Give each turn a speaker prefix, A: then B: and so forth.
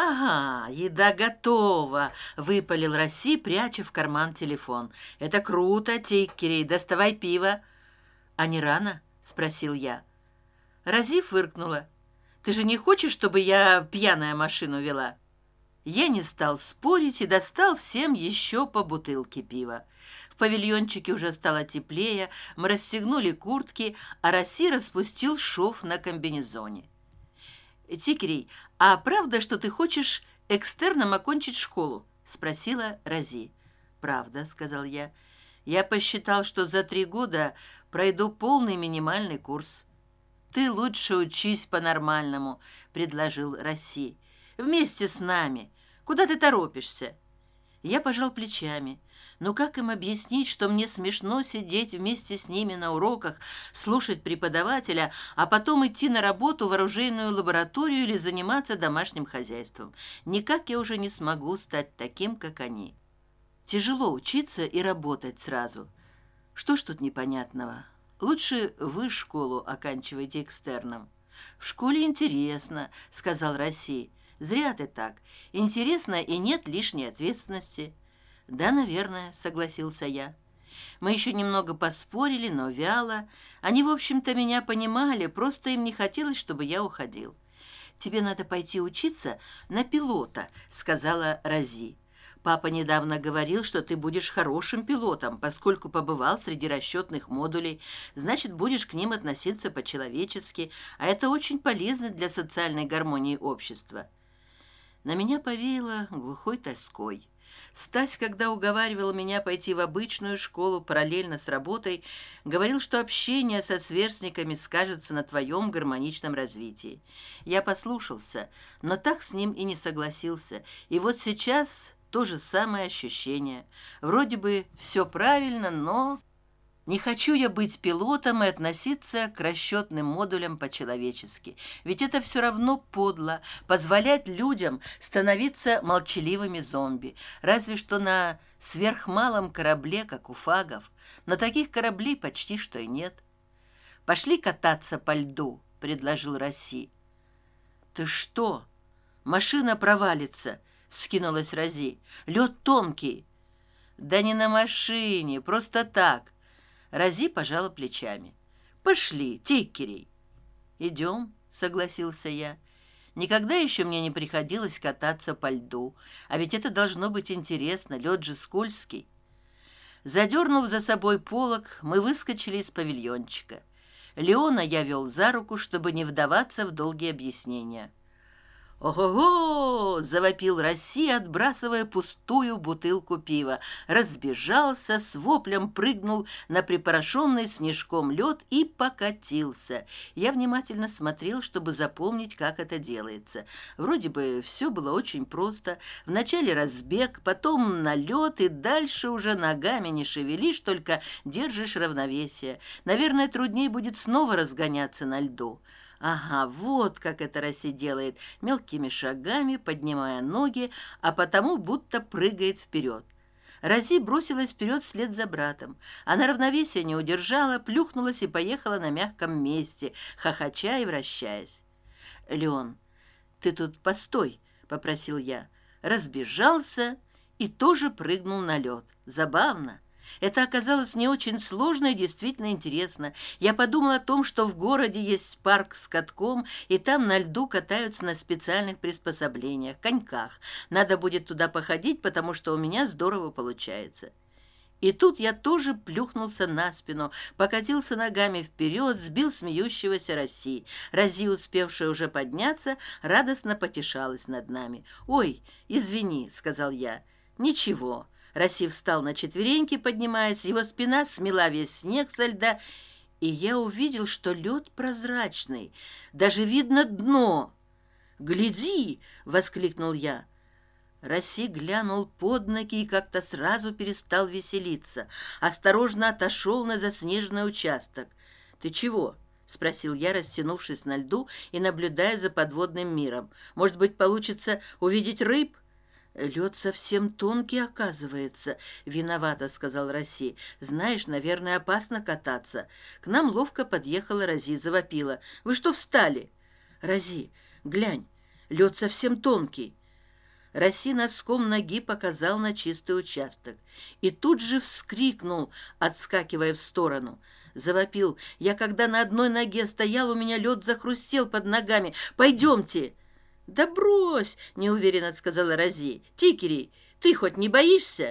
A: ага еда готова выпалил росси пряча в карман телефон. Это круто тиккерей доставай пиво а не рано спросил я. Разив фыркнула. Ты же не хочешь чтобы я пьяная машину вела? Я не стал спорить и достал всем еще по бутылке пива. В павильончике уже стало теплее мы расстегнули куртки а росси распустил шов на комбинезоне тикерей а правда что ты хочешь экстерном окончить школу спросила рази правда сказал я. Я посчитал что за три года пройду полный минимальный курс. Ты лучше учись по нормальному предложил росси вместе с нами. Куда ты торопишься я пожал плечами. Но как им объяснить что мне смешно сидеть вместе с ними на уроках слушать преподавателя а потом идти на работу в оружейную лабораторию или заниматься домашним хозяйством? Никак я уже не смогу стать таким как они тяжело учиться и работать сразу. Что ж тут непонятного? Лучше вы школу оканчивайте экстерном в школе интересно сказал россия зря ты так. Интересно и нет лишней ответственности да наверное согласился я. Мы еще немного поспорили но вяло. Они в общем то меня понимали просто им не хотелось чтобы я уходил. Тебе надо пойти учиться на пилота сказала рази папа недавно говорил что ты будешь хорошим пилотом поскольку побывал среди расчетных модулей. Значит будешь к ним относиться по человечески а это очень полезно для социальной гармонии общества на меня повеяло глухой тоской. Стась когда уговаривал меня пойти в обычную школу параллельно с работой говорил что общение со сверстниками скажется на твоем гармоничном развитии. Я послушался но так с ним и не согласился. И вот сейчас то же самое ощущение. Вроде бы все правильно но не хочу я быть пилотом и относиться к расчетным модулям по человечески ведь это все равно подло позволять людям становиться молчаливыми зомби. Разве что на сверхмалом корабле как у фагов. Но таких кораблей почти что и нет. Пошли кататься по льду предложил росси. Ты что? Машина провалится вскинулась рази лед тонкий да не на машине просто так рази пожала плечами. Пошли тикерей идем согласился я. Никогда еще мне не приходилось кататься по льду а ведь это должно быть интересно лед же скользкий задернув за собой полог мы выскочили из павильончика. Леона я вел за руку чтобы не вдаваться в долгие объяснения ого завопил россия отбрасывая пустую бутылку пива. Разбежался с воплем прыгнул на припорошенный снежком лед и покатился. Я внимательно смотрел чтобы запомнить как это делается. Вроде бы все было очень просто. Вначале разбег потом на лед и дальше уже ногами не шевелишь только держишь равновесие. Наверное труднее будет снова разгоняться на льду ага вот как это россия делает мелкими шагами поднимая ноги а потому будто прыгает вперед рази бросилась вперед вслед за братом. Она равновесие не удержала плюхнулась и поехала на мягком месте хохоча и вращаясь. Леон ты тут постой попросил я. Разбежался и тоже прыгнул на лед. Забавно это оказалось не очень сложно и действительно интересно. Я подумал о том что в городе есть парк с катком и там на льду катаются на специальных приспособлениях коньках. Надо будет туда походить потому что у меня здорово получается. И тут я тоже плюхнулся на спину покатился ногами вперед сбил смеющегося россии. Рази успевшая уже подняться радостно потешалась над нами. Ой извини сказал я. Ничего Раси встал на четвереньки, поднимаясь, его спина смела весь снег со льда, и я увидел, что лед прозрачный, даже видно дно. «Гляди!» — воскликнул я. Раси глянул под ноги и как-то сразу перестал веселиться. Осторожно отошел на заснеженный участок. «Ты чего?» — спросил я, растянувшись на льду и наблюдая за подводным миром. «Может быть, получится увидеть рыб?» лед совсем тонкий оказывается виновата сказал росси знаешь наверное опасно кататься к нам ловко подъехала рази завопила вы что встали рази глянь лед совсем тонкий Росси носком ноги показал на чистый участок и тут же вскрикнул, отскакивая в сторону. Завопил. «Я когда на одной ноге стоял, у меня лед захрустел под ногами. Пойдемте!» «Да брось!» — неуверенно сказала Рози. «Тикери, ты хоть не боишься?»